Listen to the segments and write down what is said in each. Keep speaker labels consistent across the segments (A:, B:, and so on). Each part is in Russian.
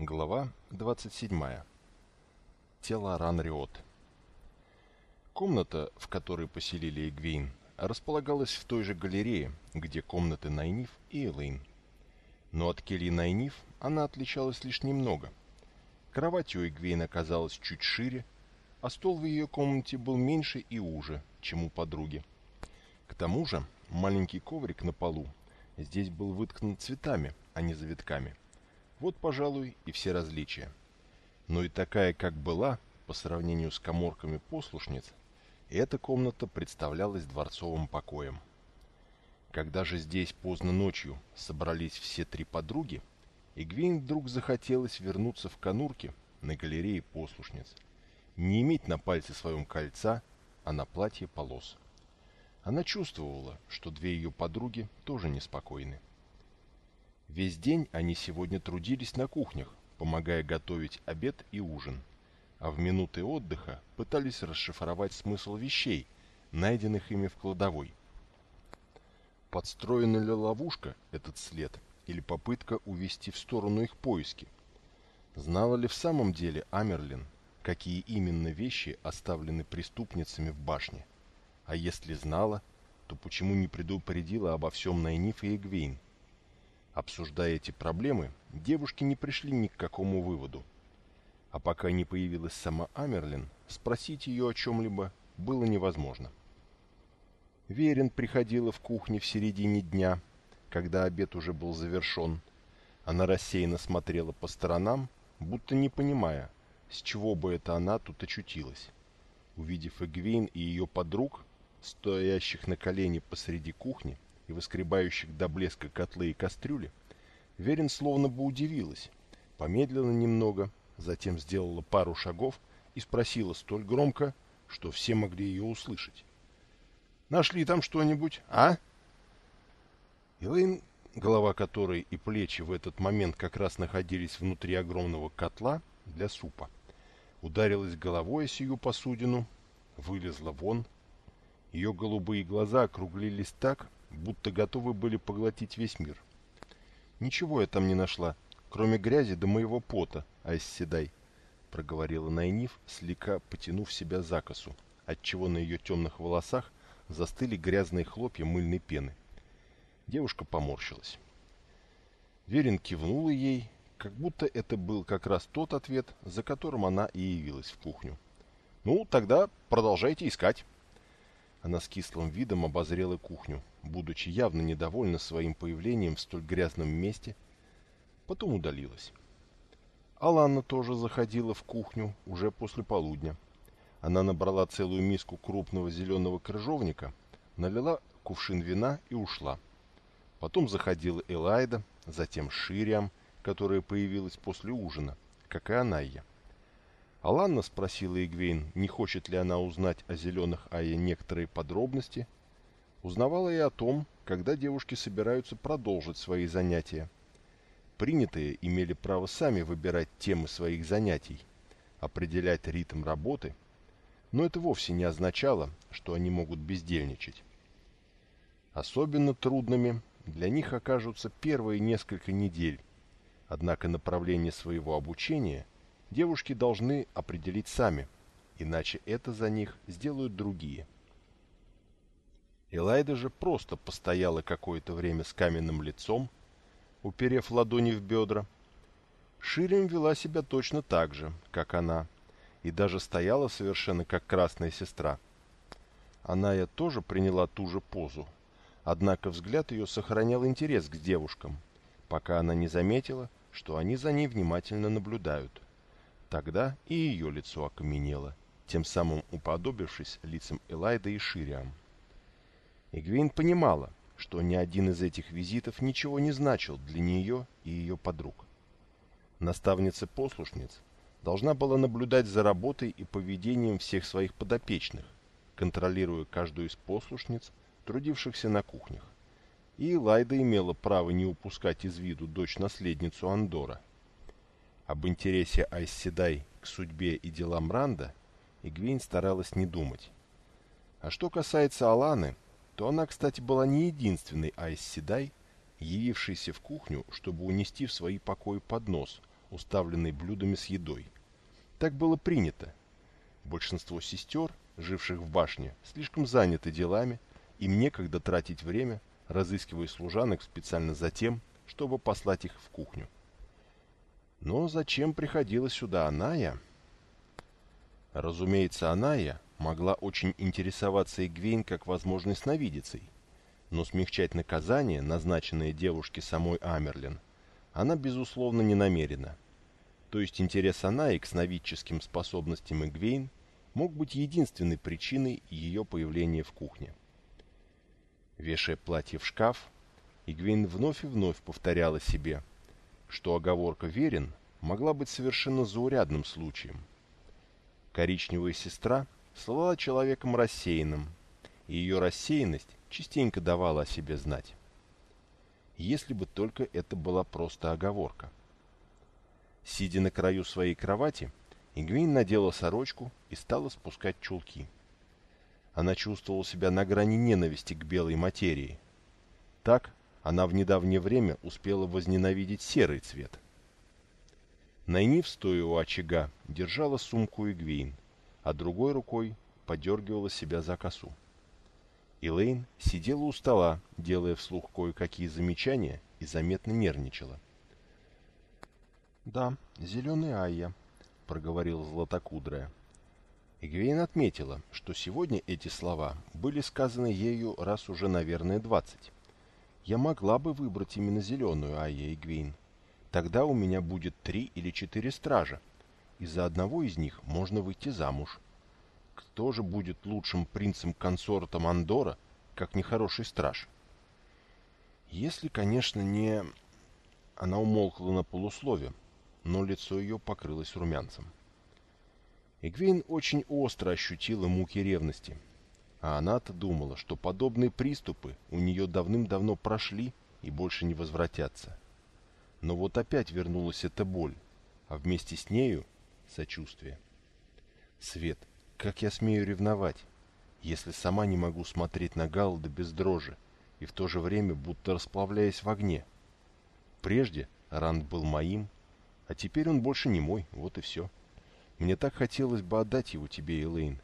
A: Глава 27. Тело Ранриот. Комната, в которой поселили Эгвейн, располагалась в той же галерее, где комнаты Найниф и Элейн. Но от кельи Найниф она отличалась лишь немного. Кровать у Эгвейн оказалась чуть шире, а стол в ее комнате был меньше и уже, чем у подруги. К тому же маленький коврик на полу здесь был выткнут цветами, а не завитками – вот, пожалуй, и все различия. Но и такая, как была, по сравнению с коморками послушниц, эта комната представлялась дворцовым покоем. Когда же здесь поздно ночью собрались все три подруги, Игвейн вдруг захотелось вернуться в конурки на галерее послушниц, не иметь на пальце своем кольца, а на платье полос. Она чувствовала, что две ее подруги тоже неспокойны. Весь день они сегодня трудились на кухнях, помогая готовить обед и ужин, а в минуты отдыха пытались расшифровать смысл вещей, найденных ими в кладовой. Подстроена ли ловушка, этот след, или попытка увести в сторону их поиски? Знала ли в самом деле Амерлин, какие именно вещи оставлены преступницами в башне? А если знала, то почему не предупредила обо всем Найниф и Эгвейн? Обсуждая эти проблемы, девушки не пришли ни к какому выводу. А пока не появилась сама Амерлин, спросить ее о чем-либо было невозможно. Верин приходила в кухню в середине дня, когда обед уже был завершен. Она рассеянно смотрела по сторонам, будто не понимая, с чего бы это она тут очутилась. Увидев Эгвейн и ее подруг, стоящих на колени посреди кухни, и выскребающих до блеска котлы и кастрюли, Верин словно бы удивилась, помедлила немного, затем сделала пару шагов и спросила столь громко, что все могли ее услышать. «Нашли там что-нибудь, а?» Элэйн, голова которой и плечи в этот момент как раз находились внутри огромного котла для супа, ударилась головой сию посудину, вылезла вон. Ее голубые глаза округлились так, будто готовы были поглотить весь мир. «Ничего я там не нашла, кроме грязи до моего пота, Айсседай», — проговорила Найниф, слегка потянув себя за косу, отчего на ее темных волосах застыли грязные хлопья мыльной пены. Девушка поморщилась. Верин кивнула ей, как будто это был как раз тот ответ, за которым она и явилась в кухню. «Ну, тогда продолжайте искать». Она с кислым видом обозрела кухню, будучи явно недовольна своим появлением в столь грязном месте, потом удалилась. Аланна тоже заходила в кухню уже после полудня. Она набрала целую миску крупного зеленого крыжовника, налила кувшин вина и ушла. Потом заходила Элайда, затем Шириам, которая появилась после ужина, как и Анайя. Аланна спросила Игвейн, не хочет ли она узнать о зеленых Айе некоторые подробности. Узнавала и о том, когда девушки собираются продолжить свои занятия. Принятые имели право сами выбирать темы своих занятий, определять ритм работы, но это вовсе не означало, что они могут бездельничать. Особенно трудными для них окажутся первые несколько недель, однако направление своего обучения – девушки должны определить сами, иначе это за них сделают другие. Элайда же просто постояла какое-то время с каменным лицом, уперев ладони в бедра. Ширим вела себя точно так же, как она, и даже стояла совершенно как красная сестра. Она я тоже приняла ту же позу, однако взгляд ее сохранял интерес к девушкам, пока она не заметила, что они за ней внимательно наблюдают. Тогда и ее лицо окаменело, тем самым уподобившись лицам Элайда и Шириам. Эгвейн понимала, что ни один из этих визитов ничего не значил для нее и ее подруг. Наставница-послушниц должна была наблюдать за работой и поведением всех своих подопечных, контролируя каждую из послушниц, трудившихся на кухнях. И Лайда имела право не упускать из виду дочь-наследницу Андора – об интересе Айсседай к судьбе и делам Ранда Игвейн старалась не думать. А что касается Аланы, то она, кстати, была не единственной Айсседай, явившейся в кухню, чтобы унести в свои покои поднос, уставленной блюдами с едой. Так было принято. Большинство сестер, живших в башне, слишком заняты делами, им некогда тратить время, разыскивая служанок специально за тем, чтобы послать их в кухню. Но зачем приходила сюда Аная? Разумеется, Аная могла очень интересоваться Игвейн как возможной сновидицей, но смягчать наказание, назначенное девушке самой Амерлин, она, безусловно, не намерена. То есть интерес Анаи к сновидческим способностям Игвейн мог быть единственной причиной ее появления в кухне. Вешая платье в шкаф, Игвейн вновь и вновь повторяла себе, что оговорка «верен» могла быть совершенно заурядным случаем. Коричневая сестра слала человеком рассеянным, и ее рассеянность частенько давала о себе знать. Если бы только это была просто оговорка. Сидя на краю своей кровати, Игвейн надела сорочку и стала спускать чулки. Она чувствовала себя на грани ненависти к белой материи. Так она в недавнее время успела возненавидеть серый цвет. Найниф, стоя у очага, держала сумку Игвейн, а другой рукой подергивала себя за косу. Элейн сидела у стола, делая вслух кое-какие замечания, и заметно нервничала. «Да, зеленый Айя», — проговорила Златокудрая. Игвейн отметила, что сегодня эти слова были сказаны ею раз уже, наверное, двадцать. «Я могла бы выбрать именно зеленую Айя Игвейн. Тогда у меня будет три или четыре стража, и за одного из них можно выйти замуж, кто же будет лучшим принцем-консортом Андора, как нехороший страж? Если, конечно, не... Она умолкла на полуслове, но лицо ее покрылось румянцем. Эгвейн очень остро ощутила муки ревности, а она-то думала, что подобные приступы у нее давным-давно прошли и больше не возвратятся. Но вот опять вернулась эта боль, а вместе с нею — сочувствие. Свет — как я смею ревновать, если сама не могу смотреть на Галлада без дрожи и в то же время будто расплавляясь в огне? Прежде Ранд был моим, а теперь он больше не мой, вот и все. Мне так хотелось бы отдать его тебе, Элейн.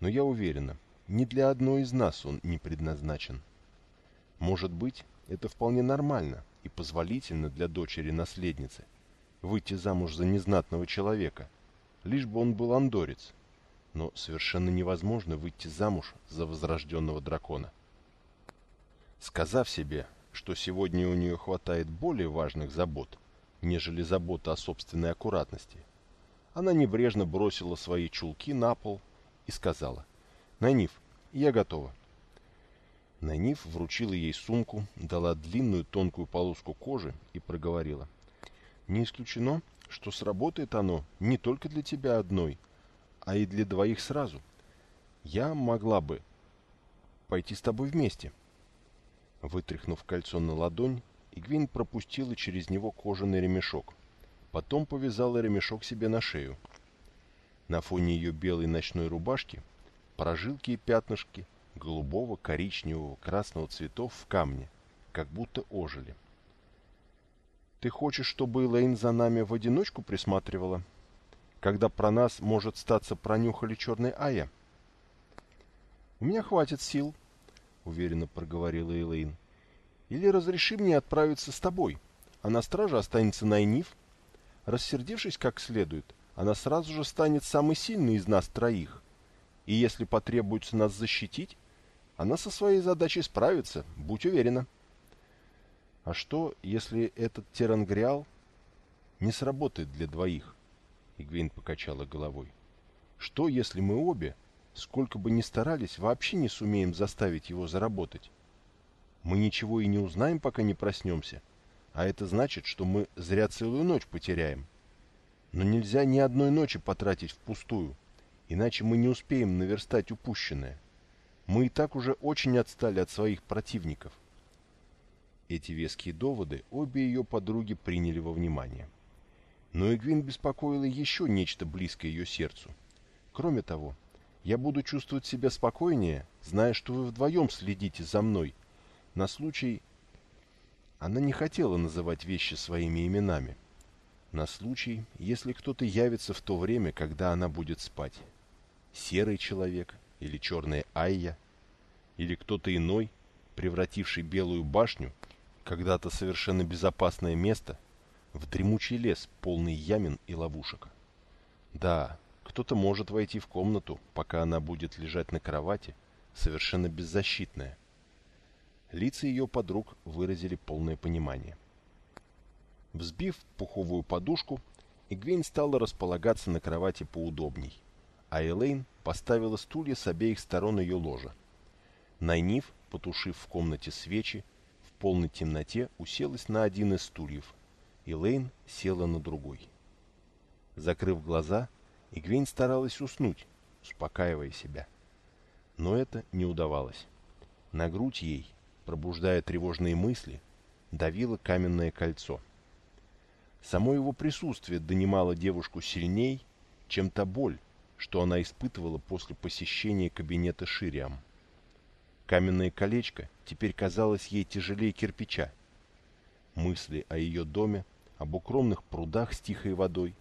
A: Но я уверена, ни для одной из нас он не предназначен. Может быть, это вполне нормально и позволительно для дочери-наследницы выйти замуж за незнатного человека, лишь бы он был андорец, но совершенно невозможно выйти замуж за возрожденного дракона. Сказав себе, что сегодня у нее хватает более важных забот, нежели забота о собственной аккуратности, она небрежно бросила свои чулки на пол и сказала, «Найниф, я готова». Найниф вручила ей сумку, дала длинную тонкую полоску кожи и проговорила, «Не исключено, что сработает оно не только для тебя одной, а и для двоих сразу. Я могла бы пойти с тобой вместе. Вытряхнув кольцо на ладонь, Игвин пропустила через него кожаный ремешок. Потом повязала ремешок себе на шею. На фоне ее белой ночной рубашки прожилки и пятнышки голубого, коричневого, красного цветов в камне, как будто ожили. «Ты хочешь, чтобы Элейн за нами в одиночку присматривала?» когда про нас, может, статься пронюхали черный Ая. «У меня хватит сил», — уверенно проговорила Элейн. «Или разреши мне отправиться с тобой, а на страже останется Найниф. Рассердившись как следует, она сразу же станет самой сильной из нас троих, и если потребуется нас защитить, она со своей задачей справится, будь уверена». «А что, если этот Терангриал не сработает для двоих?» Игвейн покачала головой. Что, если мы обе, сколько бы ни старались, вообще не сумеем заставить его заработать? Мы ничего и не узнаем, пока не проснемся. А это значит, что мы зря целую ночь потеряем. Но нельзя ни одной ночи потратить впустую, иначе мы не успеем наверстать упущенное. Мы и так уже очень отстали от своих противников. Эти веские доводы обе ее подруги приняли во внимание. Но Эгвин беспокоило еще нечто близкое ее сердцу. Кроме того, я буду чувствовать себя спокойнее, зная, что вы вдвоем следите за мной, на случай... Она не хотела называть вещи своими именами. На случай, если кто-то явится в то время, когда она будет спать. Серый человек или черная Айя, или кто-то иной, превративший Белую башню, когда-то совершенно безопасное место, в дремучий лес, полный ямин и ловушек. Да, кто-то может войти в комнату, пока она будет лежать на кровати, совершенно беззащитная. Лица ее подруг выразили полное понимание. Взбив пуховую подушку, Игвейн стала располагаться на кровати поудобней, а Элейн поставила стулья с обеих сторон ее ложа. Найниф, потушив в комнате свечи, полной темноте уселась на один из стульев, и Лейн села на другой. Закрыв глаза, Игвейн старалась уснуть, успокаивая себя. Но это не удавалось. На грудь ей, пробуждая тревожные мысли, давило каменное кольцо. Само его присутствие донимало девушку сильней, чем та боль, что она испытывала после посещения кабинета Шириам. Каменное колечко теперь казалось ей тяжелее кирпича. Мысли о ее доме, об укромных прудах с тихой водой,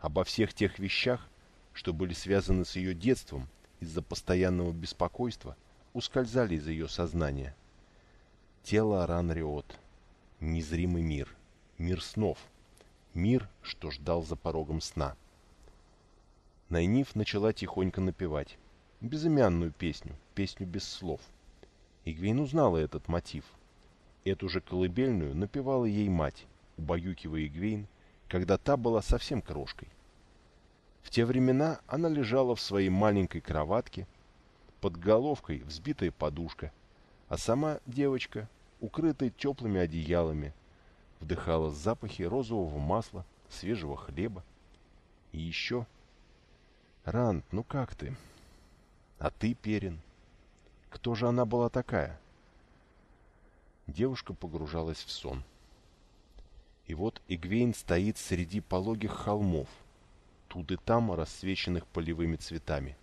A: обо всех тех вещах, что были связаны с ее детством из-за постоянного беспокойства, ускользали из ее сознания. Тело Аранриот. Незримый мир. Мир снов. Мир, что ждал за порогом сна. Найниф начала тихонько напевать. Безымянную песню, песню без слов. Игвейн узнала этот мотив. Эту же колыбельную напевала ей мать, убаюкивая Игвейн, когда та была совсем крошкой. В те времена она лежала в своей маленькой кроватке, под головкой взбитая подушка, а сама девочка, укрытая теплыми одеялами, вдыхала запахи розового масла, свежего хлеба. И еще... Ранд, ну как ты? А ты, Перин? Кто же она была такая? Девушка погружалась в сон. И вот Игвейн стоит среди пологих холмов, тут и там рассвеченных полевыми цветами.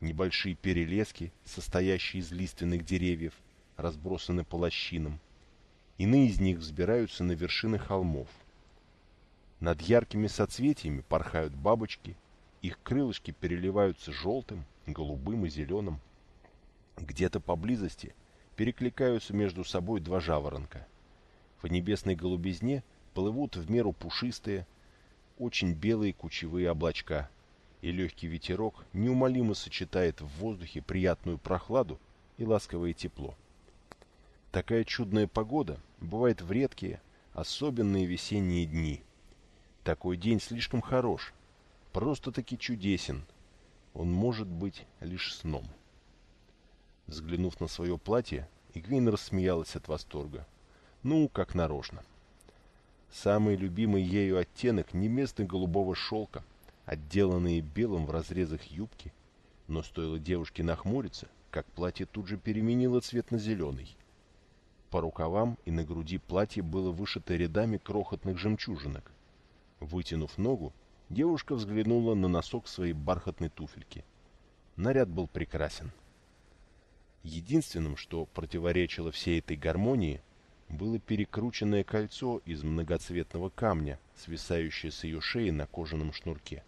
A: Небольшие перелески, состоящие из лиственных деревьев, разбросаны по лощинам. Иные из них взбираются на вершины холмов. Над яркими соцветиями порхают бабочки, их крылышки переливаются желтым, голубым и зеленым. Где-то поблизости перекликаются между собой два жаворонка. В небесной голубизне плывут в меру пушистые, очень белые кучевые облачка, и легкий ветерок неумолимо сочетает в воздухе приятную прохладу и ласковое тепло. Такая чудная погода бывает в редкие, особенные весенние дни. Такой день слишком хорош, просто-таки чудесен. Он может быть лишь сном. Взглянув на свое платье, Игвейн рассмеялась от восторга. Ну, как нарочно. Самый любимый ею оттенок небесно-голубого шелка, отделанные белым в разрезах юбки, но стоило девушке нахмуриться, как платье тут же переменило цвет на зеленый. По рукавам и на груди платье было вышито рядами крохотных жемчужинок. Вытянув ногу, девушка взглянула на носок своей бархатной туфельки. Наряд был прекрасен. Единственным, что противоречило всей этой гармонии, было перекрученное кольцо из многоцветного камня, свисающее с ее шеи на кожаном шнурке.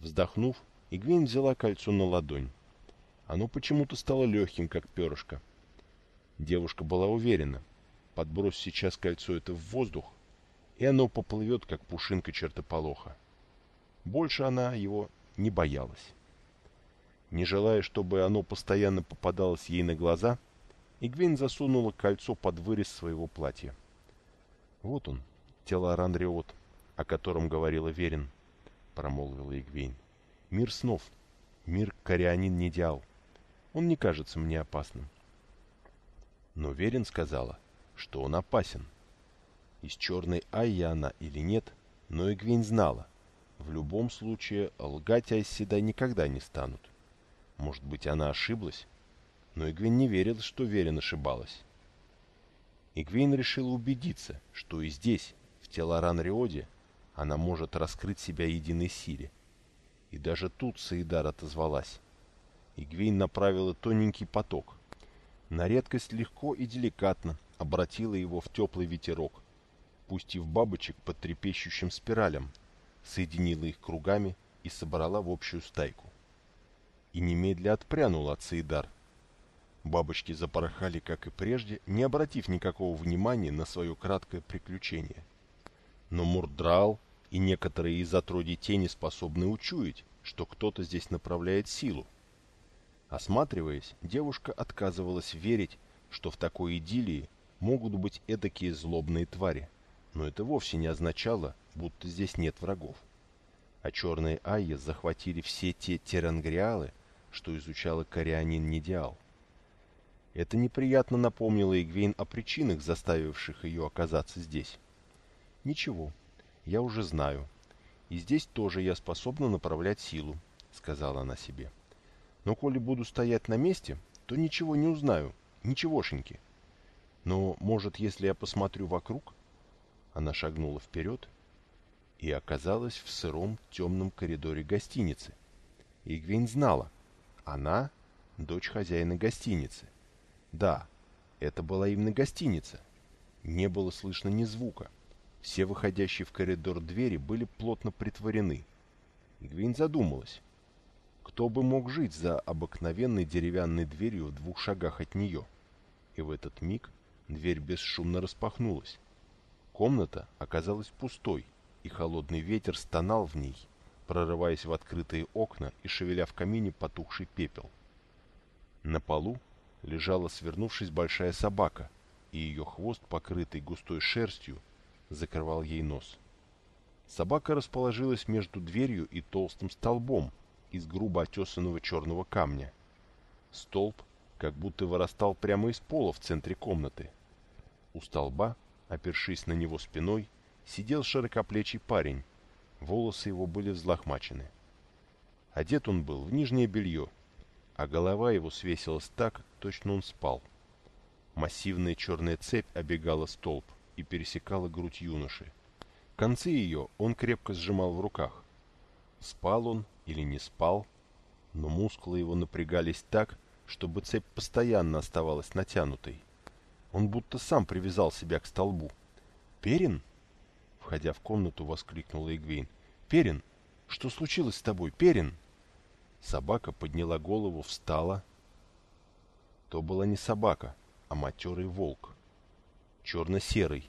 A: Вздохнув, Игвейн взяла кольцо на ладонь. Оно почему-то стало легким, как перышко. Девушка была уверена, подбрось сейчас кольцо это в воздух, и оно поплывет, как пушинка чертополоха. Больше она его не боялась. Не желая, чтобы оно постоянно попадалось ей на глаза, Игвейн засунула кольцо под вырез своего платья. «Вот он, тело Арандриот, о котором говорила Верин», — промолвила Игвейн. «Мир снов, мир Корианин Недиал. Он не кажется мне опасным». Но Верин сказала, что он опасен. Из черной Айя она или нет, но Игвейн знала. В любом случае, лгать Айседай никогда не станут. Может быть, она ошиблась? но Игвин не верил, что Верин ошибалась. Игвейн решил убедиться, что и здесь, в Телоран-Риоде, она может раскрыть себя единой силе. И даже тут Саидар отозвалась. Игвейн направила тоненький поток. На редкость легко и деликатно обратила его в теплый ветерок. пустив бабочек по трепещущим спиралям, соединила их кругами и собрала в общую стайку. И немедля отпрянула от Саидар. Бабочки запорхали, как и прежде, не обратив никакого внимания на свое краткое приключение. Но Мурдрал и некоторые из отродий тени способны учуять, что кто-то здесь направляет силу. Осматриваясь, девушка отказывалась верить, что в такой идиллии могут быть эдакие злобные твари, но это вовсе не означало, будто здесь нет врагов. А черные айя захватили все те терангриалы, что изучала Корианин Недиал. Это неприятно напомнило Игвейн о причинах, заставивших ее оказаться здесь. «Ничего, я уже знаю. И здесь тоже я способна направлять силу», — сказала она себе. «Но коли буду стоять на месте, то ничего не узнаю, ничегошеньки. Но, может, если я посмотрю вокруг...» Она шагнула вперед и оказалась в сыром темном коридоре гостиницы. Игвейн знала, она — дочь хозяина гостиницы. Да, это была именно гостиница. Не было слышно ни звука. Все выходящие в коридор двери были плотно притворены. Игвейн задумалась. Кто бы мог жить за обыкновенной деревянной дверью в двух шагах от нее? И в этот миг дверь бесшумно распахнулась. Комната оказалась пустой, и холодный ветер стонал в ней, прорываясь в открытые окна и шевеля в камине потухший пепел. На полу лежала, свернувшись, большая собака, и ее хвост, покрытый густой шерстью, закрывал ей нос. Собака расположилась между дверью и толстым столбом из грубо отесанного черного камня. Столб как будто вырастал прямо из пола в центре комнаты. У столба, опершись на него спиной, сидел широкоплечий парень. Волосы его были взлохмачены. Одет он был в нижнее белье, а голова его свесилась так, точно он спал. Массивная черная цепь обегала столб и пересекала грудь юноши. Концы ее он крепко сжимал в руках. Спал он или не спал, но мускулы его напрягались так, чтобы цепь постоянно оставалась натянутой. Он будто сам привязал себя к столбу. «Перин?» Входя в комнату, воскликнула Игвейн. «Перин, что случилось с тобой, Перин?» Собака подняла голову, встала. То была не собака, а матерый волк. Черно-серый,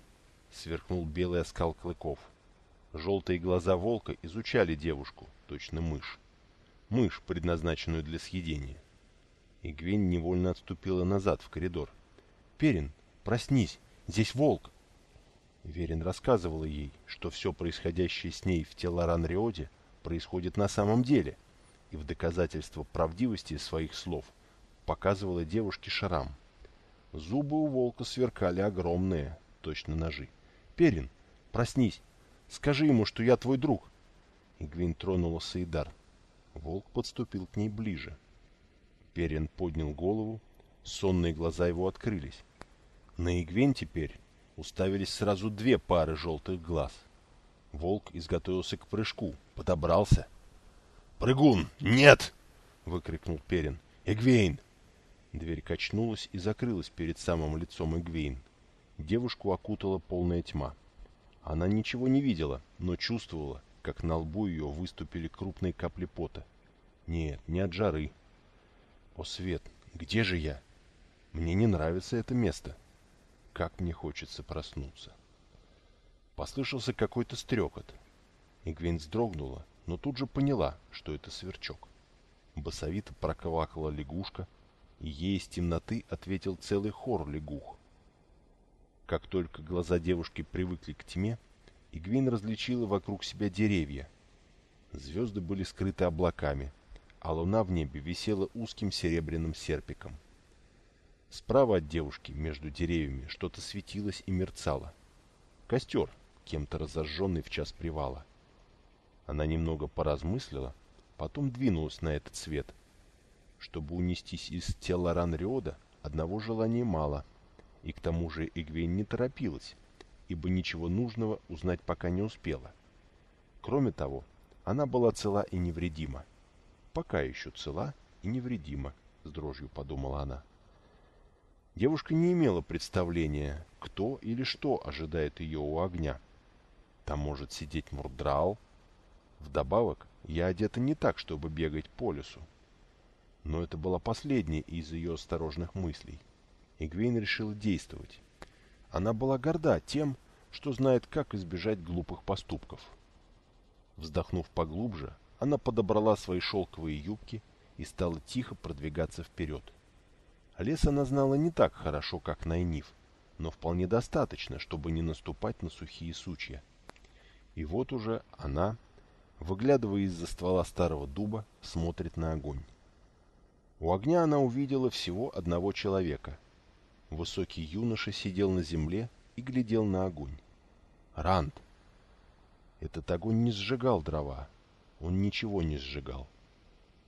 A: сверкнул белый оскал клыков. Желтые глаза волка изучали девушку, точно мышь. Мышь, предназначенную для съедения. Игвень невольно отступила назад в коридор. «Перин, проснись! Здесь волк!» Верин рассказывала ей, что все происходящее с ней в Телоран-Риоде происходит на самом деле, и в доказательство правдивости своих слов показывала девушке шрам. Зубы у волка сверкали огромные, точно ножи. «Перин, проснись! Скажи ему, что я твой друг!» Игвин тронула Саидар. Волк подступил к ней ближе. Перин поднял голову, сонные глаза его открылись. На Игвин теперь уставились сразу две пары желтых глаз. Волк изготовился к прыжку, подобрался. «Прыгун, нет!» — выкрикнул Перин. «Эгвейн!» Дверь качнулась и закрылась перед самым лицом Эгвейн. Девушку окутала полная тьма. Она ничего не видела, но чувствовала, как на лбу ее выступили крупные капли пота. Нет, не от жары. О, Свет, где же я? Мне не нравится это место. Как мне хочется проснуться. Послышался какой-то стрекот. Игвин вздрогнула, но тут же поняла, что это сверчок. Басовито проквакала лягушка, и ей из темноты ответил целый хор лягух. Как только глаза девушки привыкли к тьме, Игвин различила вокруг себя деревья. Звезды были скрыты облаками, а луна в небе висела узким серебряным серпиком. Справа от девушки, между деревьями, что-то светилось и мерцало. Костер, кем-то разожженный в час привала. Она немного поразмыслила, потом двинулась на этот свет. Чтобы унестись из тела Ранриода, одного желания мало — и к тому же Игвейн не торопилась, ибо ничего нужного узнать пока не успела. Кроме того, она была цела и невредима. Пока еще цела и невредима, с дрожью подумала она. Девушка не имела представления, кто или что ожидает ее у огня. Там может сидеть Мурдрал. Вдобавок, я одета не так, чтобы бегать по лесу. Но это была последняя из ее осторожных мыслей. Игвейн решила действовать. Она была горда тем, что знает, как избежать глупых поступков. Вздохнув поглубже, она подобрала свои шелковые юбки и стала тихо продвигаться вперед. Лес она знала не так хорошо, как Найниф, но вполне достаточно, чтобы не наступать на сухие сучья. И вот уже она, выглядывая из-за ствола старого дуба, смотрит на огонь. У огня она увидела всего одного человека. Высокий юноша сидел на земле и глядел на огонь. Ранд! Этот огонь не сжигал дрова. Он ничего не сжигал.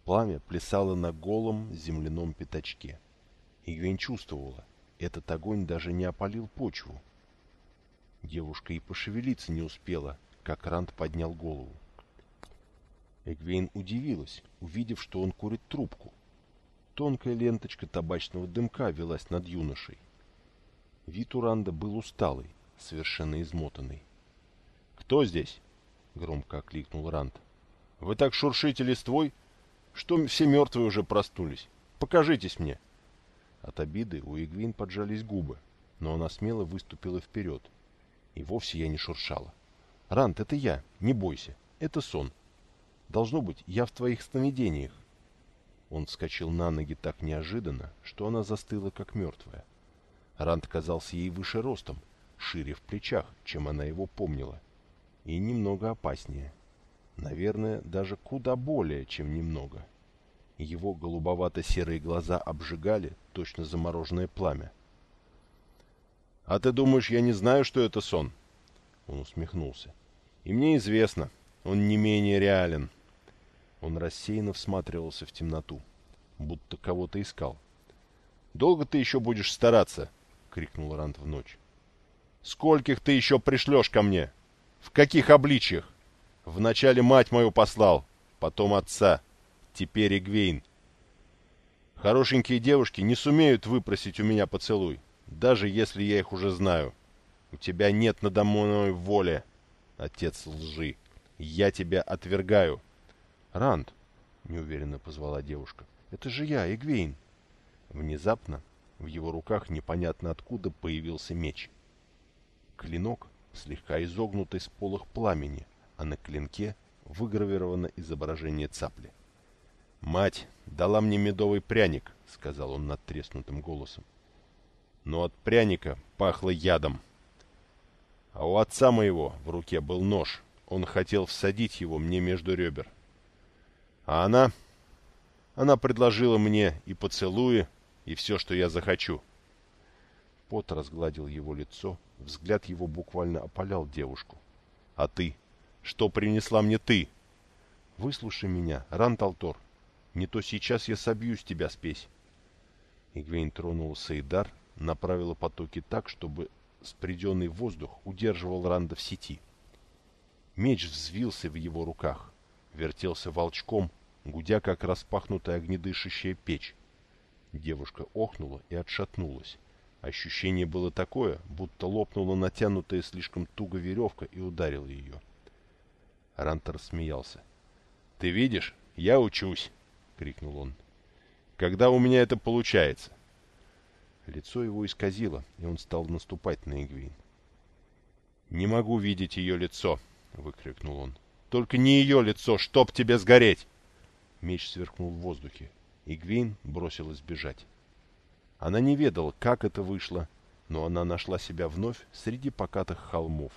A: Пламя плясало на голом земляном пятачке. Игвень чувствовала, этот огонь даже не опалил почву. Девушка и пошевелиться не успела, как Ранд поднял голову. Эгвейн удивилась, увидев, что он курит трубку. Тонкая ленточка табачного дымка велась над юношей. Вид у Ранда был усталый, совершенно измотанный. «Кто здесь?» — громко окликнул Ранд. «Вы так шуршите листвой, что все мертвые уже проснулись. Покажитесь мне!» От обиды у Игвин поджались губы, но она смело выступила вперед. И вовсе я не шуршала. «Рант, это я, не бойся, это сон. Должно быть, я в твоих сновидениях». Он вскочил на ноги так неожиданно, что она застыла, как мертвая. Рант казался ей выше ростом, шире в плечах, чем она его помнила, и немного опаснее. Наверное, даже куда более, чем немного. Его голубовато-серые глаза обжигали, точно замороженное пламя. «А ты думаешь, я не знаю, что это сон?» Он усмехнулся. «И мне известно, он не менее реален». Он рассеянно всматривался в темноту, будто кого-то искал. «Долго ты еще будешь стараться?» — крикнул Рант в ночь. «Скольких ты еще пришлешь ко мне? В каких обличьях? Вначале мать мою послал, потом отца, теперь Игвейн. Хорошенькие девушки не сумеют выпросить у меня поцелуй, даже если я их уже знаю. У тебя нет надо мной воли, отец лжи. Я тебя отвергаю. Ранд, неуверенно позвала девушка. Это же я, Игвейн. Внезапно в его руках непонятно откуда появился меч. Клинок, слегка изогнутый с полых пламени, а на клинке выгравировано изображение цапли. «Мать дала мне медовый пряник», — сказал он надтреснутым голосом. «Но от пряника пахло ядом. А у отца моего в руке был нож. Он хотел всадить его мне между ребер. А она... Она предложила мне и поцелуи, и все, что я захочу». Пот разгладил его лицо, взгляд его буквально опалял девушку. «А ты? Что принесла мне ты?» «Выслушай меня, Ранталтор. Не то сейчас я собью с тебя спесь. Игвейн тронула Сейдар, направила потоки так, чтобы спреденный воздух удерживал Ранда в сети. Меч взвился в его руках, вертелся волчком, гудя, как распахнутая огнедышащая печь. Девушка охнула и отшатнулась. Ощущение было такое, будто лопнула натянутая слишком туго веревка и ударила ее. Рантер смеялся. «Ты видишь? Я учусь. — крикнул он. «Когда у меня это получается?» Лицо его исказило, и он стал наступать на Игвин. «Не могу видеть ее лицо!» — выкрикнул он. «Только не ее лицо, чтоб тебе сгореть!» Меч сверкнул в воздухе. Игвин бросилась бежать. Она не ведала, как это вышло, но она нашла себя вновь среди покатых холмов,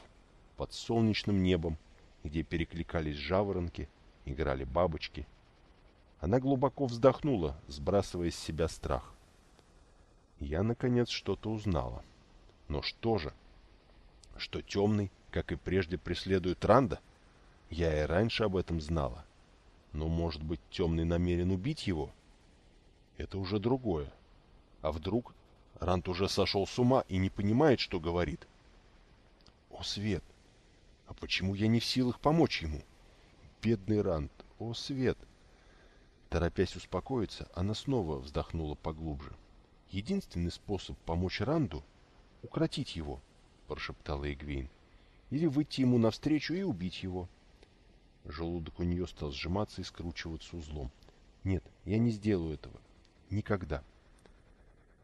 A: под солнечным небом, где перекликались жаворонки, играли бабочки — она глубоко вздохнула, сбрасывая с себя страх. Я, наконец, что-то узнала. Но что же? Что темный, как и прежде, преследует Ранда? Я и раньше об этом знала. Но, может быть, темный намерен убить его? Это уже другое. А вдруг Ранд уже сошел с ума и не понимает, что говорит? О, Свет! А почему я не в силах помочь ему? Бедный Ранд! О, Свет! Торопясь успокоиться, она снова вздохнула поглубже. Единственный способ помочь Ранду укротить его, прошептала Эгвейн. Или выйти ему навстречу и убить его. Желудок у нее стал сжиматься и скручиваться узлом. Нет, я не сделаю этого. Никогда.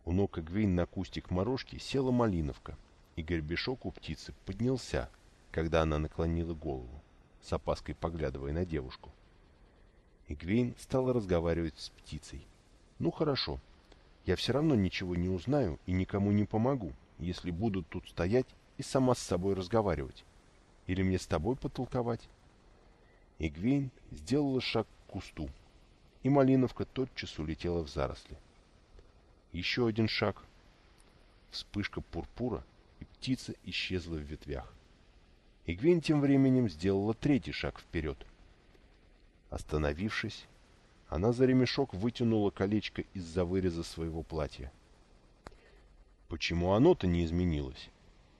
A: У ног Эгвейн на кустик морожки села малиновка, и горбешок у птицы поднялся, когда она наклонила голову, с опаской поглядывая на девушку. Игвейн стала разговаривать с птицей. «Ну хорошо, я все равно ничего не узнаю и никому не помогу, если буду тут стоять и сама с собой разговаривать. Или мне с тобой потолковать?» Игвейн сделала шаг к кусту, и малиновка тотчас улетела в заросли. Еще один шаг. Вспышка пурпура, и птица исчезла в ветвях. Игвейн тем временем сделала третий шаг вперед — Остановившись, она за ремешок вытянула колечко из-за выреза своего платья. Почему оно-то не изменилось?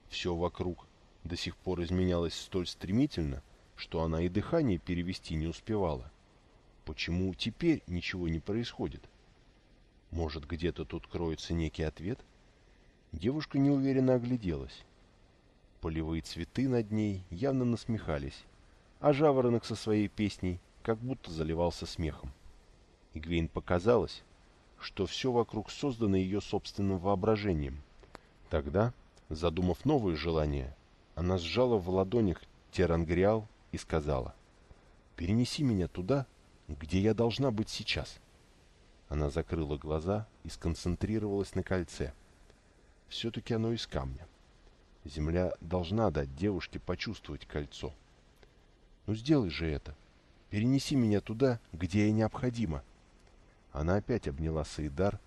A: Все вокруг до сих пор изменялось столь стремительно, что она и дыхание перевести не успевала. Почему теперь ничего не происходит? Может, где-то тут кроется некий ответ? Девушка неуверенно огляделась. Полевые цветы над ней явно насмехались, а жаворонок со своей песней как будто заливался смехом. Игвейн показалось, что все вокруг создано ее собственным воображением. Тогда, задумав новые желания, она сжала в ладонях Терангриал и сказала, «Перенеси меня туда, где я должна быть сейчас». Она закрыла глаза и сконцентрировалась на кольце. Все-таки оно из камня. Земля должна дать девушке почувствовать кольцо. «Ну сделай же это!» Перенеси меня туда, где я необходима. Она опять обняла Саидар,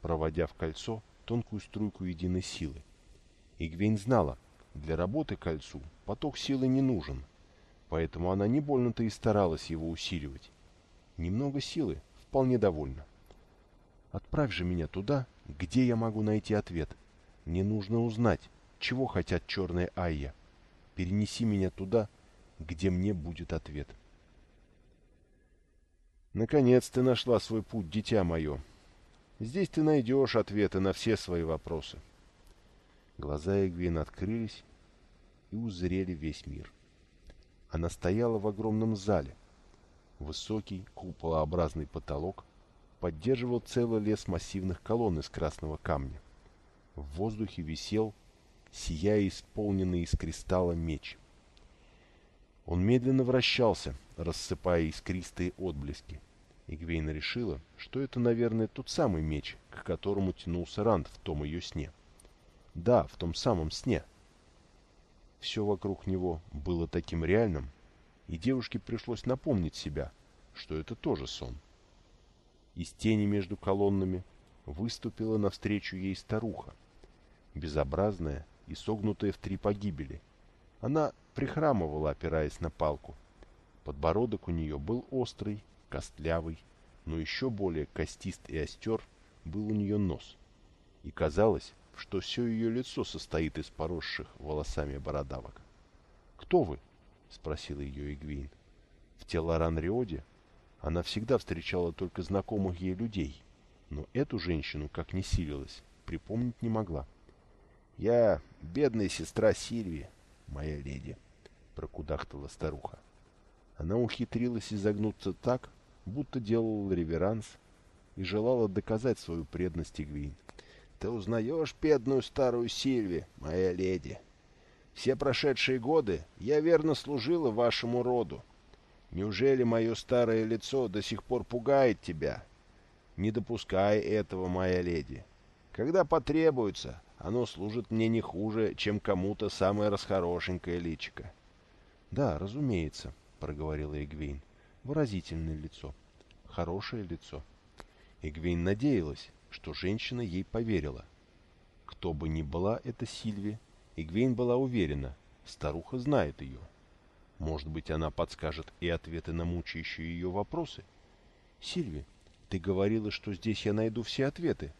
A: проводя в кольцо тонкую струйку единой силы. Игвейн знала, для работы кольцу поток силы не нужен, поэтому она не больно-то и старалась его усиливать. Немного силы вполне довольна. Отправь же меня туда, где я могу найти ответ. Мне нужно узнать, чего хотят черные Айя. Перенеси меня туда, где мне будет ответ. — Наконец ты нашла свой путь, дитя мое. Здесь ты найдешь ответы на все свои вопросы. Глаза Эгвин открылись и узрели весь мир. Она стояла в огромном зале. Высокий куполообразный потолок поддерживал целый лес массивных колонн из красного камня. В воздухе висел, сияя исполненный из кристалла меч. Он медленно вращался, рассыпая искристые отблески. Игвейна решила, что это, наверное, тот самый меч, к которому тянулся Ранд в том ее сне. Да, в том самом сне. Все вокруг него было таким реальным, и девушке пришлось напомнить себя, что это тоже сон. Из тени между колоннами выступила навстречу ей старуха, безобразная и согнутая в три погибели. Она прихрамывала, опираясь на палку. Подбородок у нее был острый костлявый, но еще более костист и остер был у нее нос. И казалось, что все ее лицо состоит из поросших волосами бородавок. «Кто вы?» — спросила ее Игвейн. В Телоран-Риоде она всегда встречала только знакомых ей людей, но эту женщину, как не силилась, припомнить не могла. «Я бедная сестра Сильви, моя леди», — прокудахтала старуха. Она ухитрилась изогнуться так, будто делала реверанс и желала доказать свою преданность Игвейн. «Ты узнаешь бедную старую Сильви, моя леди? Все прошедшие годы я верно служила вашему роду. Неужели мое старое лицо до сих пор пугает тебя? Не допускай этого, моя леди. Когда потребуется, оно служит мне не хуже, чем кому-то самое расхорошенькое личико». «Да, разумеется», — проговорила Эгвейн выразительное лицо, хорошее лицо. Эгвейн надеялась, что женщина ей поверила. Кто бы ни была эта Сильви, Эгвейн была уверена, старуха знает ее. Может быть, она подскажет и ответы на мучающие ее вопросы? «Сильви, ты говорила, что здесь я найду все ответы».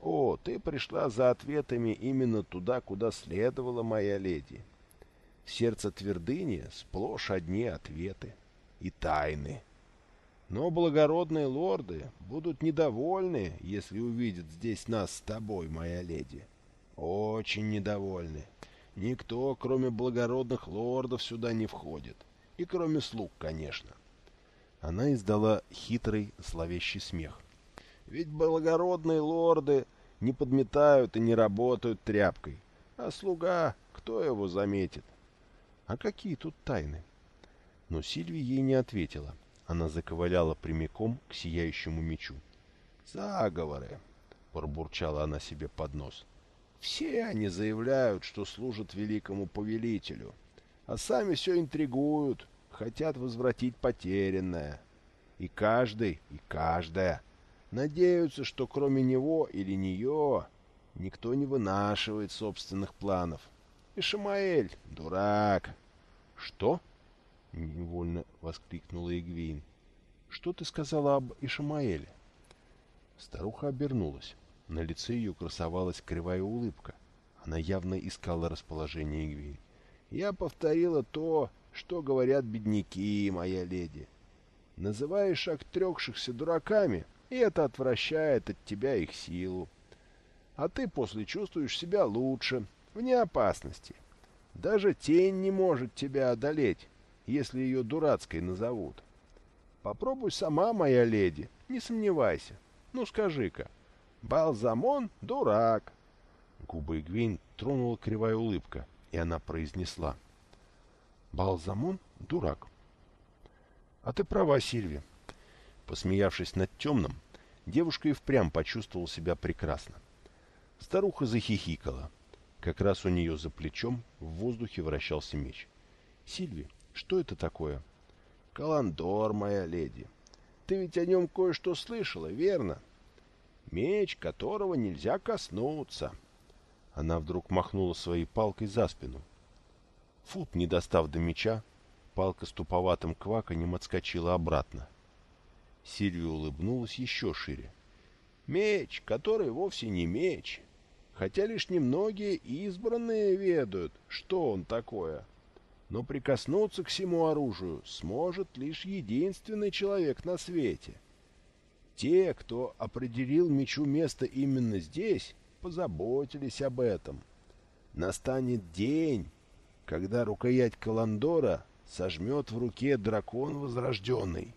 A: «О, ты пришла за ответами именно туда, куда следовала моя леди. Сердце твердыни сплошь одни ответы» и тайны. Но благородные лорды будут недовольны, если увидят здесь нас с тобой, моя леди.
B: Очень недовольны. Никто, кроме благородных лордов, сюда не входит. И кроме слуг, конечно.
A: Она издала хитрый, зловещий смех.
B: Ведь благородные лорды не подметают и не работают тряпкой. А слуга, кто его заметит?
A: А какие тут тайны? Но Сильви ей не ответила. Она заковыляла прямиком к сияющему мечу.
B: «Заговоры!» — пробурчала она себе под нос. «Все они заявляют, что служат великому повелителю, а сами все интригуют, хотят возвратить потерянное. И каждый, и каждая надеются, что кроме него или нее никто не вынашивает собственных планов. И Шамаэль — дурак!»
A: «Что?» — невольно воскликнула Игвейн. «Что ты сказала об Ишамаэле?» Старуха обернулась. На лице ее красовалась кривая улыбка. Она явно искала расположение Игвейн.
B: «Я повторила то, что говорят бедняки, моя леди. Называешь октрекшихся дураками, и это отвращает от тебя их силу. А ты после чувствуешь себя лучше, вне опасности. Даже тень не может тебя одолеть, если ее дурацкой назовут. Попробуй сама, моя леди, не сомневайся. Ну скажи-ка, Балзамон — дурак.
A: Губы Игвейн тронула кривая улыбка, и она произнесла. Балзамон — дурак. А ты права, Сильви. Посмеявшись над темным, девушка и впрямь почувствовала себя прекрасно. Старуха захихикала. Как раз у нее за плечом в воздухе вращался меч. «Сильви, что это такое?»
B: «Каландор, моя леди. Ты ведь о нем кое-что слышала, верно? Меч, которого нельзя коснуться».
A: Она вдруг махнула своей палкой за спину. Фут, не достав до меча, палка с туповатым кваканем отскочила обратно. Сильвия улыбнулась еще шире.
B: «Меч, который вовсе не меч, хотя лишь немногие избранные ведают, что он такое. Но прикоснуться к всему оружию сможет лишь единственный человек на свете. Те, кто определил мечу место именно здесь, позаботились об этом. Настанет день, когда рукоять Каландора сожмет в руке дракон возрожденный,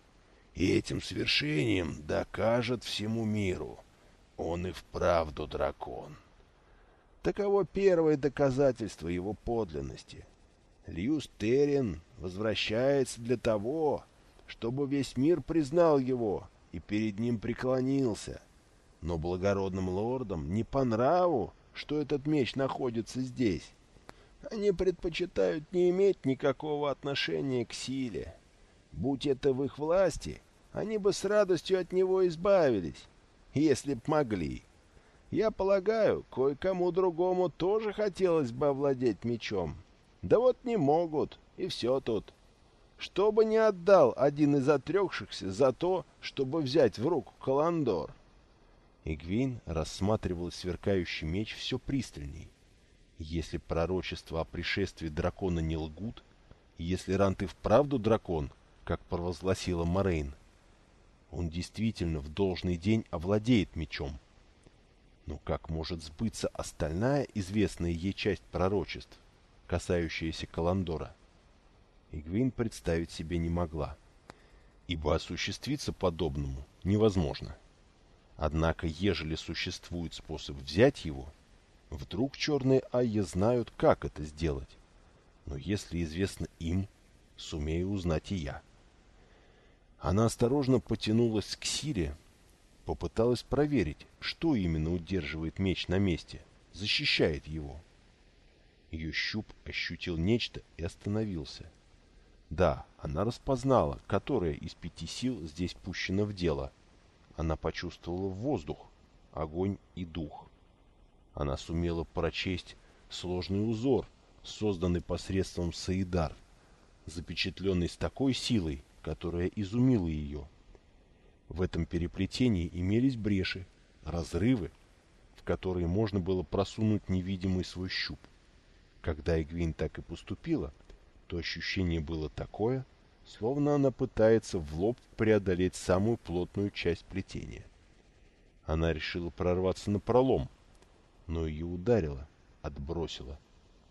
B: и этим свершением докажет всему миру. Он и вправду дракон. Таково первое доказательство его подлинности. Льюс Террин возвращается для того, чтобы весь мир признал его и перед ним преклонился. Но благородным лордам не по нраву, что этот меч находится здесь. Они предпочитают не иметь никакого отношения к силе. Будь это в их власти, они бы с радостью от него избавились, если б могли. Я полагаю, кое-кому другому тоже хотелось бы овладеть мечом. Да вот не могут, и все тут. Что бы не отдал один из отрекшихся за то, чтобы взять в руку Каландор.
A: Игвин рассматривал сверкающий меч все пристальней. Если пророчества о пришествии дракона не лгут, если Рант и вправду дракон, как провозгласила Морейн, он действительно в должный день овладеет мечом. Но как может сбыться остальная известная ей часть пророчеств, касающаяся Каландора? Игвин представить себе не могла, ибо осуществиться подобному невозможно. Однако, ежели существует способ взять его, вдруг черные Айя знают, как это сделать. Но если известно им, сумею узнать и я. Она осторожно потянулась к Сире, попыталась проверить, что именно удерживает меч на месте, защищает его. Ее щуп ощутил нечто и остановился. Да, она распознала, которая из пяти сил здесь пущена в дело. Она почувствовала воздух, огонь и дух. Она сумела прочесть сложный узор, созданный посредством Саидар, запечатленный с такой силой, которая изумила ее. В этом переплетении имелись бреши, разрывы, в которые можно было просунуть невидимый свой щуп. Когда Эгвин так и поступила, то ощущение было такое, словно она пытается в лоб преодолеть самую плотную часть плетения. Она решила прорваться на пролом, но ее ударило, отбросило,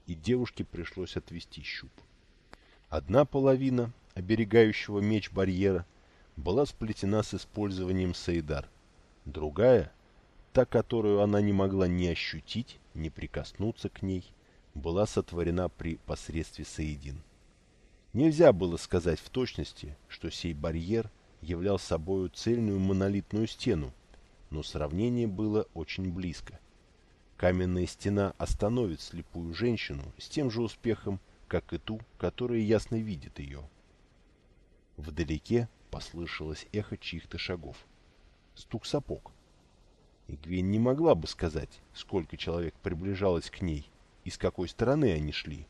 A: и девушке пришлось отвести щуп. Одна половина, оберегающего меч барьера, была сплетена с использованием Саидар, другая, та, которую она не могла ни ощутить, ни прикоснуться к ней, была сотворена при посредстве Саидин. Нельзя было сказать в точности, что сей барьер являл собою цельную монолитную стену, но сравнение было очень близко. Каменная стена остановит слепую женщину с тем же успехом, как и ту, которая ясно видит ее. Вдалеке послышалось эхо чьих-то шагов. Стук сапог. Игвейн не могла бы сказать, сколько человек приближалось к ней и с какой стороны они шли.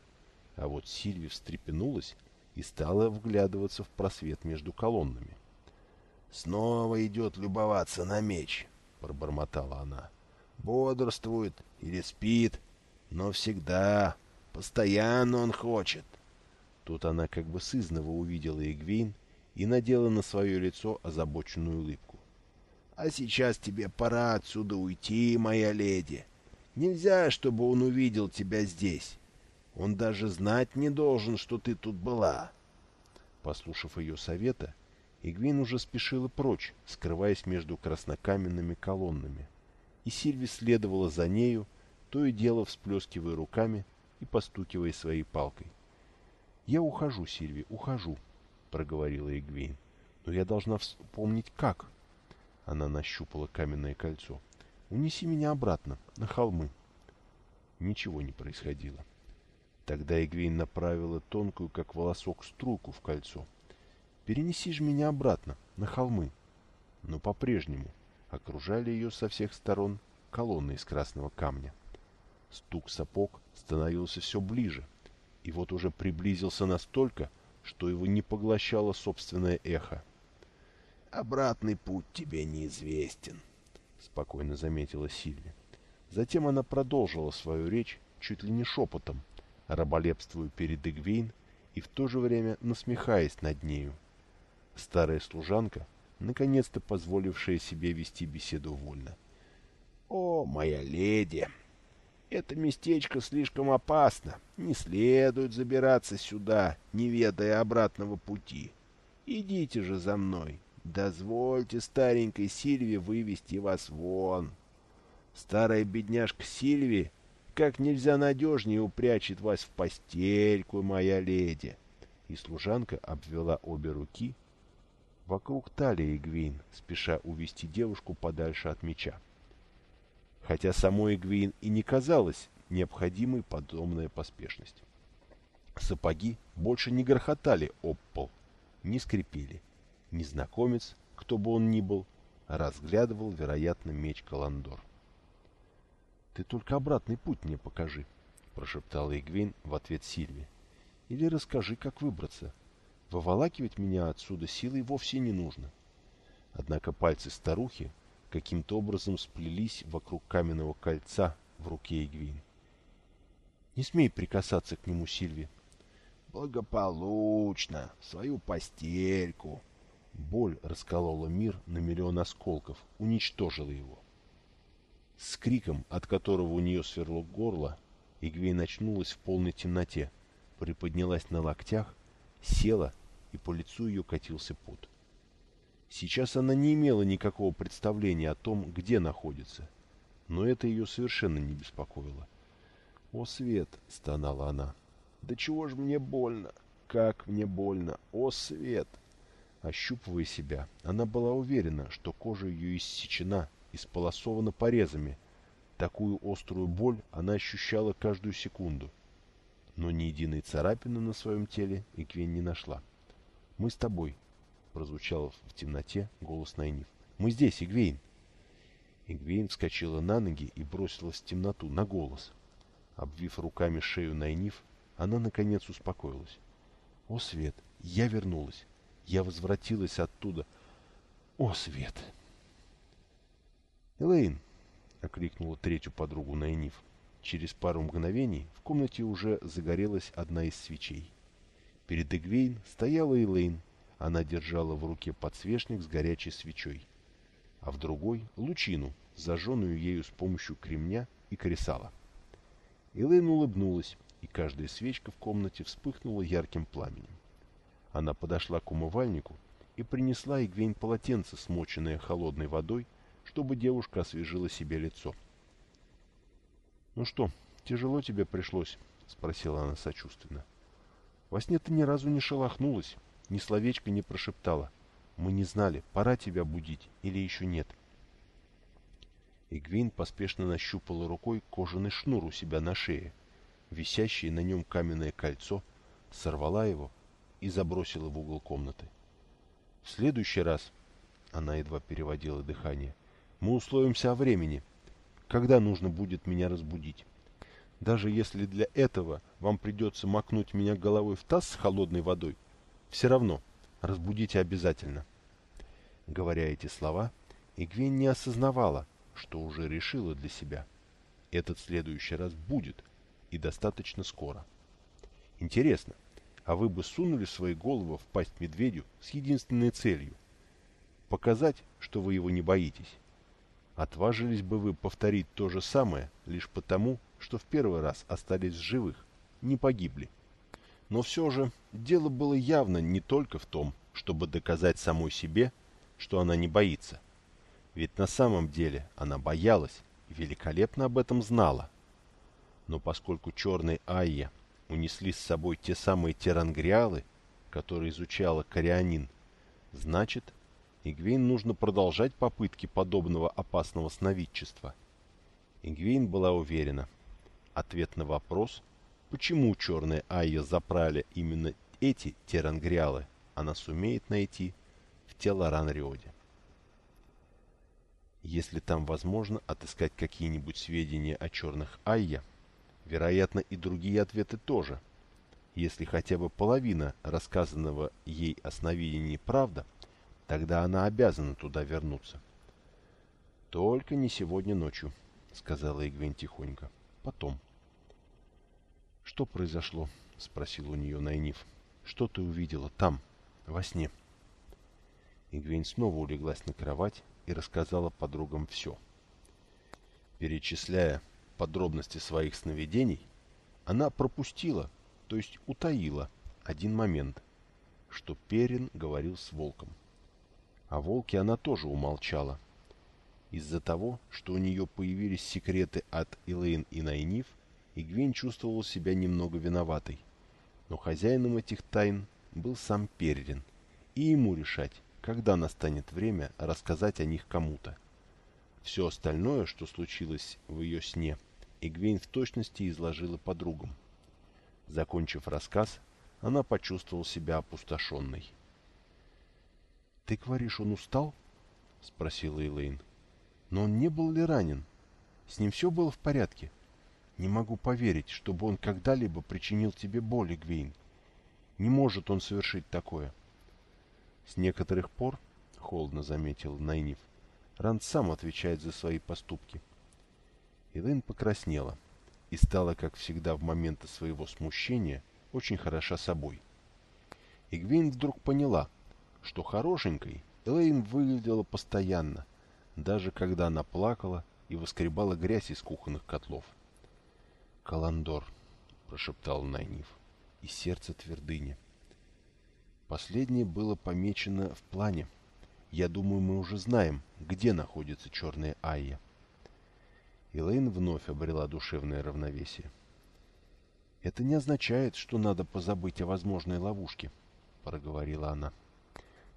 A: А вот Сильви встрепенулась и стала вглядываться в просвет между колоннами.
B: «Снова идет любоваться на меч», — пробормотала она. «Бодрствует или спит, но всегда, постоянно он хочет».
A: Тут она как бы сызново увидела Игвейн и надела на свое лицо озабоченную улыбку.
B: «А сейчас тебе пора отсюда уйти, моя леди. Нельзя, чтобы он увидел тебя здесь. Он даже знать не должен, что ты тут была».
A: Послушав ее совета, Игвин уже спешила прочь, скрываясь между краснокаменными колоннами. И Сильви следовала за нею, то и дело всплескивая руками и постукивая своей палкой. «Я ухожу, Сильви, ухожу», — проговорила Игвейн. «Но я должна вспомнить, как». Она нащупала каменное кольцо. «Унеси меня обратно, на холмы». Ничего не происходило. Тогда Игвейн направила тонкую, как волосок, струйку в кольцо. «Перенеси же меня обратно, на холмы». Но по-прежнему окружали ее со всех сторон колонны из красного камня. Стук сапог становился все ближе, и вот уже приблизился настолько, что его не поглощало собственное эхо.
B: «Обратный путь тебе неизвестен», — спокойно заметила Сильви.
A: Затем она продолжила свою речь чуть ли не шепотом, раболепствуя перед Игвейн и в то же время насмехаясь над нею. Старая служанка, наконец-то позволившая себе вести беседу вольно.
B: «О, моя леди! Это местечко слишком опасно. Не следует забираться сюда, не ведая обратного пути. Идите же за мной. Дозвольте старенькой Сильве вывести вас вон. Старая бедняжка Сильви как нельзя надежнее упрячет вас в постельку, моя леди.
A: И служанка обвела обе руки вокруг талии Игвейн, спеша увести девушку подальше от меча. Хотя самой Игвейн и не казалась необходимой подобная поспешность. Сапоги больше не грохотали об пол, не скрипели. Незнакомец, кто бы он ни был, разглядывал, вероятно, меч Каландор. «Ты только обратный путь мне покажи», — прошептала Игвейн в ответ Сильве. «Или расскажи, как выбраться. Выволакивать меня отсюда силой вовсе не нужно». Однако пальцы старухи каким-то образом сплелись вокруг каменного кольца в руке Игвейн. «Не смей прикасаться к нему, Сильви».
B: «Благополучно, свою постельку».
A: Боль расколола мир на миллион осколков, уничтожила его. С криком, от которого у нее сверло горло, Игвей очнулась в полной темноте, приподнялась на локтях, села, и по лицу ее катился пот. Сейчас она не имела никакого представления о том, где находится, но это ее совершенно не беспокоило. «О, Свет!» — стонала она. «Да чего ж мне больно? Как мне больно! О, Свет!» Ощупывая себя, она была уверена, что кожа ее иссечена, исполосована порезами. Такую острую боль она ощущала каждую секунду. Но ни единой царапины на своем теле Иквен не нашла. «Мы с тобой», — прозвучал в темноте голос Найниф. «Мы здесь, Игвейн!» Игвейн вскочила на ноги и бросилась в темноту, на голос. Обвив руками шею Найниф, она, наконец, успокоилась. «О, Свет! Я вернулась! Я возвратилась оттуда! О, Свет!» «Элэйн!» — окликнула третью подругу Найниф. Через пару мгновений в комнате уже загорелась одна из свечей. Перед Эгвейн стояла Элэйн. Она держала в руке подсвечник с горячей свечой, а в другой — лучину, зажженную ею с помощью кремня
B: и кресала. Элэйн улыбнулась, и каждая свечка в комнате вспыхнула ярким пламенем. Она подошла к умывальнику и принесла Игвейн полотенце, смоченное холодной водой, чтобы девушка освежила себе лицо. «Ну что, тяжело тебе пришлось?» — спросила она сочувственно. «Во сне ты ни разу не шелохнулась, ни словечко не прошептала. Мы не знали, пора тебя будить или еще нет». Игвейн поспешно нащупала рукой кожаный шнур у себя на шее, висящее на нем каменное кольцо, сорвала его и забросила в угол комнаты. В следующий раз, она едва переводила дыхание, мы условимся о времени, когда нужно будет меня разбудить. Даже если для этого вам придется макнуть меня головой в таз с холодной водой, все равно разбудите обязательно. Говоря эти слова, Игвин не осознавала, что уже решила для себя. Этот следующий раз будет, и достаточно скоро. Интересно, а вы бы сунули свои головы в пасть медведю с единственной целью – показать, что вы его не боитесь? Отважились бы вы повторить то же самое лишь потому, что в первый раз остались живых, не погибли? Но все же дело было явно не только в том, чтобы доказать самой себе, что она не боится. Ведь на самом деле она боялась и великолепно об этом знала. Но поскольку черный Айя унесли с собой те самые терангриалы, которые изучала Корианин, значит, Игвейн нужно продолжать попытки подобного опасного сновидчества. Игвейн была уверена. Ответ на вопрос, почему черные Айя запрали именно эти терангриалы, она сумеет найти в Телоран-Риоде. Если там возможно отыскать какие-нибудь сведения о черных Айя, Вероятно, и другие ответы тоже. Если хотя бы половина рассказанного ей о сновидении правда, тогда она обязана туда вернуться. «Только не сегодня ночью», — сказала Игвень тихонько. «Потом». «Что произошло?» — спросил у нее Найниф. «Что ты увидела там, во сне?» Игвень снова улеглась на кровать и рассказала подругам все. Перечисляя подробности своих сновидений, она пропустила, то есть утаила, один момент, что Перин говорил с волком. О волке она тоже умолчала. Из-за того, что у нее появились секреты от Элейн и Найниф, Игвень чувствовал себя немного виноватой. Но хозяином этих тайн был сам Перин, и ему решать, когда настанет время рассказать о них кому-то. Все остальное, что случилось в ее сне – Игвейн в точности изложила подругам. Закончив рассказ, она почувствовала себя опустошенной. «Ты говоришь, он устал?» — спросила Элейн. «Но он не был ли ранен? С ним все было в порядке? Не могу поверить, чтобы он когда-либо причинил тебе боль, Игвейн. Не может он совершить такое». «С некоторых пор, — холодно заметил Найниф, — Ранд сам отвечает за свои поступки. Элэйн покраснела и стала, как всегда в моменты своего смущения, очень хороша собой. Игвейн вдруг поняла, что хорошенькой Элэйн выглядела постоянно, даже когда она плакала и воскребала грязь из кухонных котлов. «Каландор», — прошептал Найниф, — «и сердце твердыни». Последнее было помечено в плане. Я думаю, мы уже знаем, где находится черная Айя. Элейн вновь обрела душевное равновесие. «Это не означает, что надо позабыть о возможной ловушке», — проговорила она.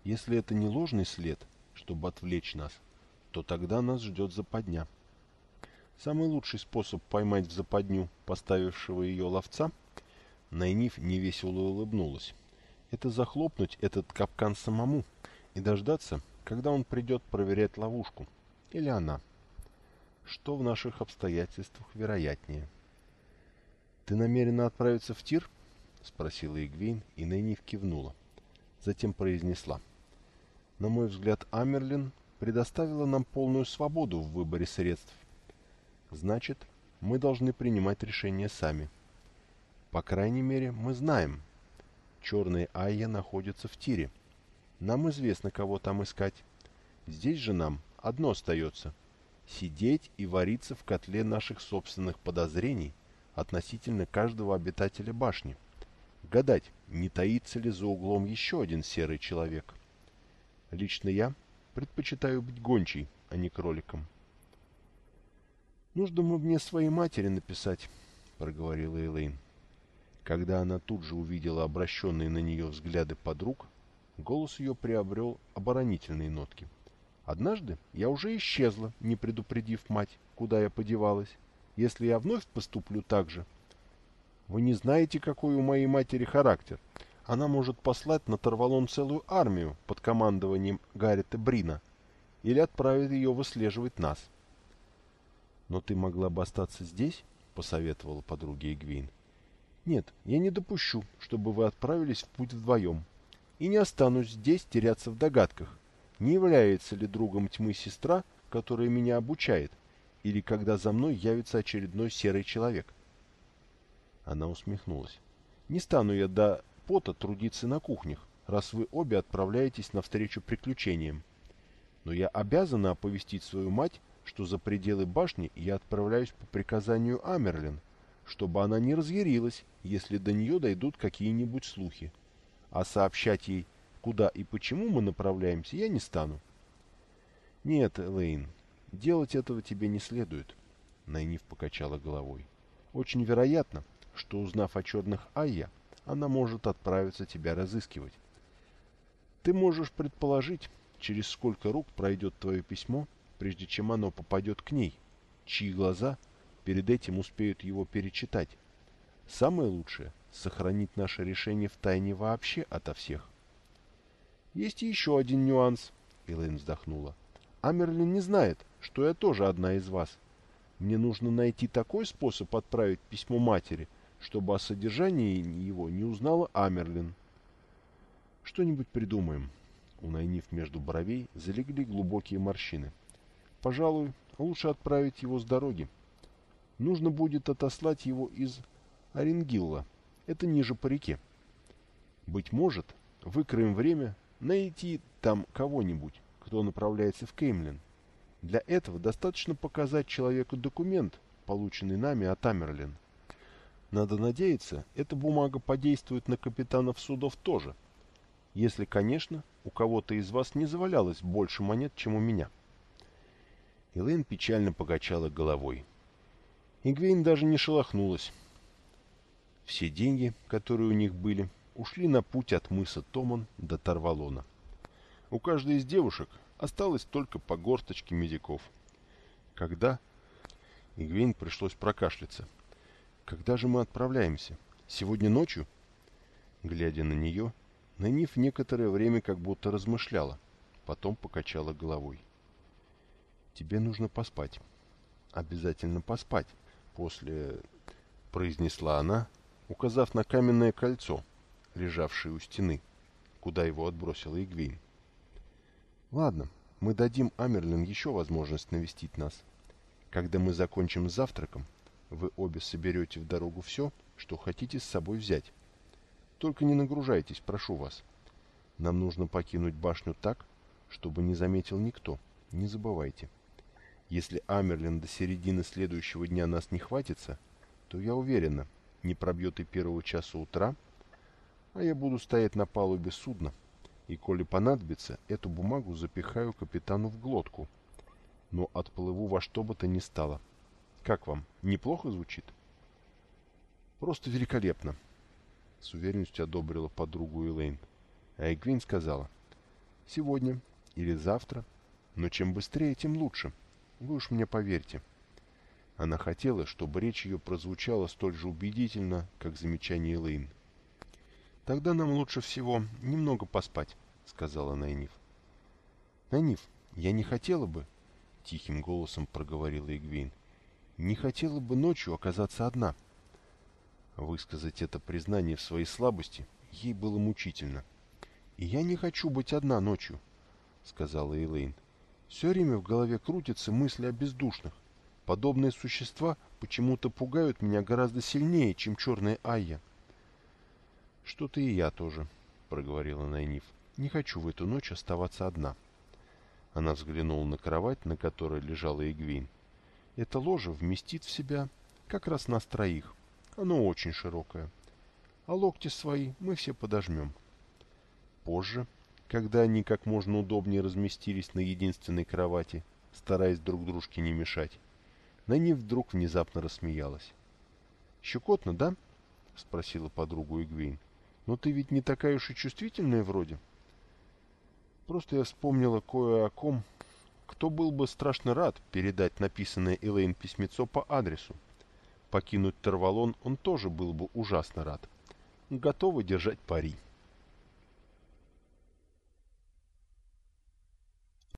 B: «Если это не ложный след, чтобы отвлечь нас, то тогда нас ждет западня. Самый лучший способ поймать в западню поставившего ее ловца — Найниф невесело улыбнулась. Это захлопнуть этот капкан самому и дождаться, когда он придет проверять ловушку. Или она. — что в наших обстоятельствах вероятнее. «Ты намерена отправиться в тир?» — спросила Игвейн, и Нэнни кивнула. Затем произнесла. «На мой взгляд, Амерлин предоставила нам полную свободу в выборе средств. Значит, мы должны принимать решения сами. По крайней мере, мы знаем. Черные Айя находятся в тире. Нам известно, кого там искать. Здесь же нам одно остается — сидеть и вариться в котле наших собственных подозрений относительно каждого обитателя башни, гадать, не таится ли за углом еще один серый человек. Лично я предпочитаю быть гончей, а не кроликом. «Нужно бы мне своей матери написать», — проговорила Элейн. Когда она тут же увидела обращенные на нее взгляды подруг, голос ее приобрел оборонительные нотки. «Однажды я уже исчезла, не предупредив мать, куда я подевалась. Если я вновь поступлю так же, вы не знаете, какой у моей матери характер. Она может послать на Тарвалон целую армию под командованием Гаррита Брина или отправит ее выслеживать нас. «Но ты могла бы остаться здесь?» — посоветовала подруге Эгвейн. «Нет, я не допущу, чтобы вы отправились в путь вдвоем. И не останусь здесь теряться в догадках, не является ли другом тьмы сестра, которая меня обучает, или когда за мной явится очередной серый человек». Она усмехнулась. «Не стану я до пота трудиться на кухнях, раз вы обе отправляетесь навстречу приключениям. Но я обязана оповестить свою мать, что за пределы башни я отправляюсь по приказанию Амерлин, чтобы она не разъярилась, если до нее дойдут какие-нибудь слухи. А сообщать ей, куда и почему мы направляемся, я не стану. Нет, Лейн, делать этого тебе не следует, Найниф покачала головой. Очень вероятно, что, узнав о черных Айя, она может отправиться тебя разыскивать. Ты можешь предположить, через сколько рук пройдет твое письмо, прежде чем оно попадет к ней, чьи глаза перед этим успеют его перечитать. Самое лучшее — сохранить наше решение в тайне вообще ото всех. Есть еще один нюанс, — Элэйн вздохнула. Амерлин не знает, что я тоже одна из вас. Мне нужно найти такой способ отправить письмо матери — чтобы о содержании его не узнала Амерлин. Что-нибудь придумаем. У Найниф между бровей залегли глубокие морщины. Пожалуй, лучше отправить его с дороги. Нужно будет отослать его из Оренгилла. Это ниже по реке. Быть может, выкроем время найти там кого-нибудь, кто направляется в Кеймлин. Для этого достаточно показать человеку документ, полученный нами от Амерлин. Надо надеяться, эта бумага подействует на капитанов судов тоже. Если, конечно, у кого-то из вас не завалялось больше монет, чем у меня. Элэйн печально покачала головой. Игвейн даже не шелохнулась. Все деньги, которые у них были, ушли на путь от мыса Томан до Тарвалона. У каждой из девушек осталось только по горсточке медиков. Когда... Игвейн пришлось прокашляться. Когда же мы отправляемся? Сегодня ночью? Глядя на нее, Нанив некоторое время как будто размышляла, потом покачала головой. Тебе нужно поспать. Обязательно поспать. После... произнесла она, указав на каменное кольцо, лежавшее у стены, куда его отбросила Игвейн. Ладно, мы дадим Амерлин еще возможность навестить нас. Когда мы закончим с завтраком, вы обе соберете в дорогу все, что хотите с собой взять. Только не нагружайтесь, прошу вас. Нам нужно покинуть башню так, чтобы не заметил никто. Не забывайте. Если Амерлин до середины следующего дня нас не хватится, то я уверена, не пробьет и первого часа утра, а я буду стоять на палубе судна, и, коли понадобится, эту бумагу запихаю капитану в глотку, но отплыву во что бы то ни стало. — как вам? Неплохо звучит? Просто великолепно. С уверенностью одобрила подругу Элейн. А Эгвин сказала. Сегодня или завтра. Но чем быстрее, тем лучше. Вы уж мне поверьте. Она хотела, чтобы речь ее прозвучала столь же убедительно, как замечание Элейн. «Тогда нам лучше всего немного поспать», — сказала Найниф. «Найниф, я не хотела бы...» — тихим голосом проговорила Игвейн не хотела бы ночью оказаться одна. Высказать это признание в своей слабости ей было мучительно. «И я не хочу быть одна ночью», — сказала Элейн. «Все время в голове крутятся мысли о бездушных. Подобные существа почему-то пугают меня гораздо сильнее, чем черная Айя». «Что-то и я тоже», — проговорила Найниф. «Не хочу в эту ночь оставаться одна».
A: Она взглянула на кровать, на которой лежала Игвейн. «Это ложе вместит в себя как раз нас троих. Оно очень широкое. А локти свои мы все подожмем». Позже, когда они как можно удобнее разместились на единственной кровати, стараясь друг дружке не мешать, Нэнни вдруг внезапно рассмеялась. «Щекотно, да?» — спросила подругу Игвейн. «Но ты ведь не такая уж и чувствительная вроде». Просто я вспомнила кое о ком, кто был бы страшно рад передать написанное Элейн письмецо по адресу. Покинуть Тарвалон он тоже был бы ужасно рад. Готовы держать пари.